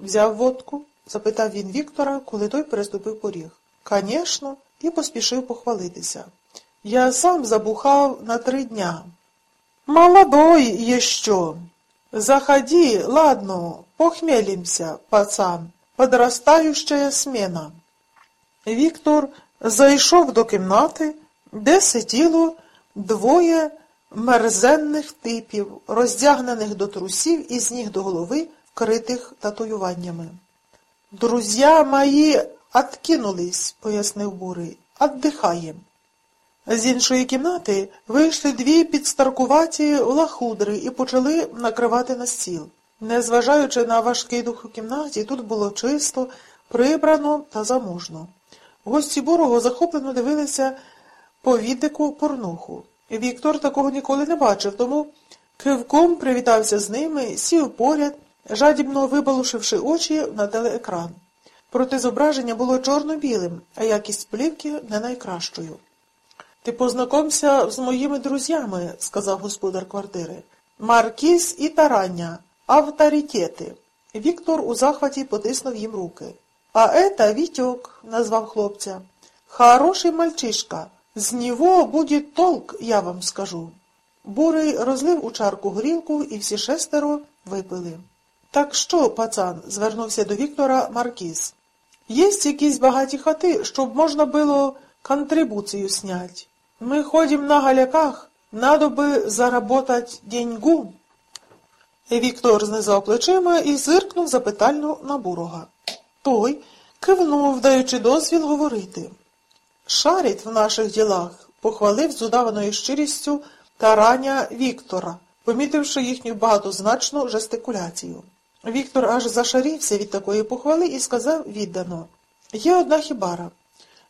Взяв водку? запитав він Віктора, коли той переступив поріг. Конечно, і поспішив похвалитися. Я сам забухав на три дня. Молодой еще. Заходи, ладно, похмелимся, пацан. Подрастающая смена. Віктор зайшов до кімнати, де сиділо двоє мерзенних типів, роздягнених до трусів і з ніг до голови, вкритих татуюваннями. Друзья мої откинулись, пояснив Бурий, отдихаєм. З іншої кімнати вийшли дві підстаркуваті лахудри і почали накривати на стіл. Незважаючи на важкий дух у кімнаті, тут було чисто, прибрано та заможно. Гості бурого захоплено дивилися по відику порнуху. Віктор такого ніколи не бачив, тому кивком привітався з ними, сів поряд, жадібно вибалушивши очі на телеекран. Проте зображення було чорно-білим, а якість плівки не найкращою. Ти познакомся з моїми друзями, сказав господар квартири. Маркіз і Тарання, авторитети. Віктор у захваті потиснув їм руки. А это Вітьок, назвав хлопця. Хороший мальчишка. З нього буде толк, я вам скажу. Бурий розлив у чарку горілку, і всі шестеро випили. Так що, пацан, звернувся до Віктора Маркіз. Єсть якісь багаті хати, щоб можна було контрибуцію снять. Мы ходим на галяках, надо би заработать деньгу. Віктор знизав плечима і зиркнув запитально на бурога. Той кивнув, даючи дозвіл говорити. Шарить в наших ділах, похвалив з удаваною щирістю тараня Віктора, помітивши їхню багатозначну жестикуляцію. Віктор аж зашарівся від такої похвали і сказав віддано Є одна хібара.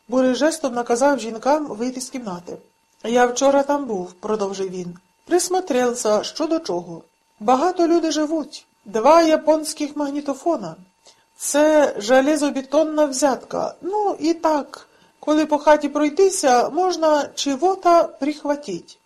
Бурий жестом наказав жінкам вийти з кімнати. Я вчора там був, продовжив він. Присмотрелся, що до чого. Багато люди живуть. Два японських магнітофона. Це железобетонна взятка. Ну і так, коли по хаті пройтися, можна чого-то прихватить.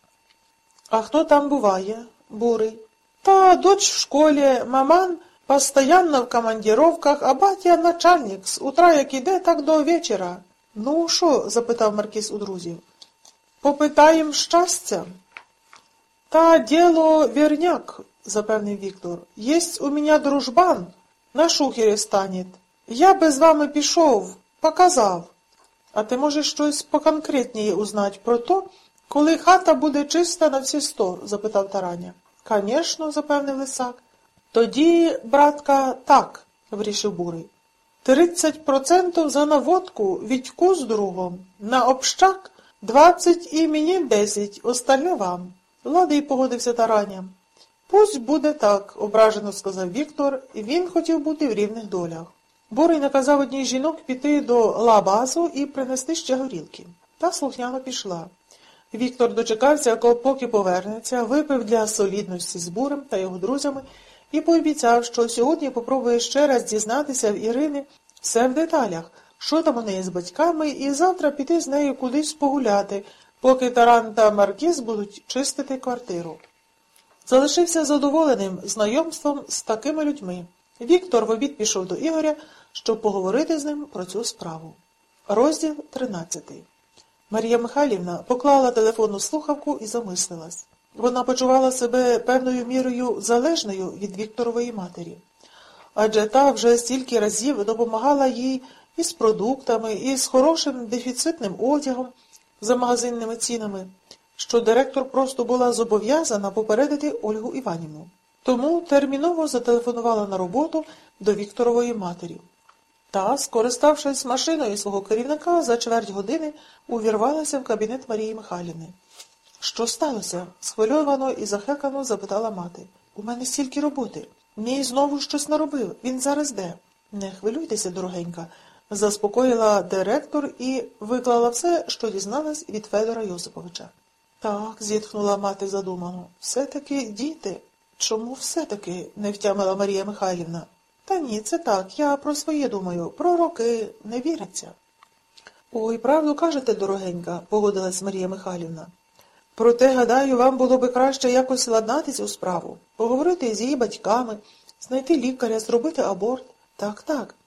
А хто там буває? Бурий. Та дочь в школі, маман постоянно в командировках, а батя начальник, з утра як іде, так до вечора. Ну, що? запитав Маркіз у друзів. Попитаєм щастя. Та діло верняк, запевнив Віктор. Єсть у мене дружбан, на шухері станет. Я би з вами пішов, показав. А ти можеш щось поконкретніше узнать про то, коли хата буде чиста на всі сто? запитав Тараня. Конечно, запевнив лисак. Тоді, братка, так, вирішив бурий. Тридцять процентів за наводку Вітьку з другом, на общак двадцять і мені десять, остальне вам. Ладий погодився Тараня. Пусть буде так, ображено сказав Віктор, він хотів бути в рівних долях. Борий наказав одній жінок піти до лабазу і принести ще горілки. Та слухняно пішла. Віктор дочекався, поки повернеться, випив для солідності з бурем та його друзями і пообіцяв, що сьогодні попробує ще раз дізнатися в Ірини все в деталях, що там у неї з батьками, і завтра піти з нею кудись погуляти, поки Таран та Маркіз будуть чистити квартиру. Залишився задоволеним знайомством з такими людьми. Віктор в обід пішов до Ігоря, щоб поговорити з ним про цю справу. Розділ 13 Марія Михайлівна поклала телефонну слухавку і замислилась. Вона почувала себе певною мірою залежною від Вікторової матері, адже та вже стільки разів допомагала їй із продуктами, і з хорошим дефіцитним одягом за магазинними цінами, що директор просто була зобов'язана попередити Ольгу Іванівну. Тому терміново зателефонувала на роботу до Вікторової матері. Та, скориставшись машиною свого керівника, за чверть години увірвалася в кабінет Марії Михайлівни. Що сталося? схвильовано і захекано запитала мати. У мене стільки роботи. Мій знову щось наробив. Він зараз де? Не хвилюйтеся, дорогенька, заспокоїла директор і виклала все, що дізналась від Федора Йосиповича. Так, зітхнула мати задумано. Все-таки діти. Чому все-таки? не втямила Марія Михайлівна. Та ні, це так. Я про своє думаю. Про роки не віриться. Ой, правду кажете, дорогенька, погодилась Марія Михайлівна. Проте, гадаю, вам було би краще якось ладнатись у справу, поговорити з її батьками, знайти лікаря, зробити аборт. Так, так.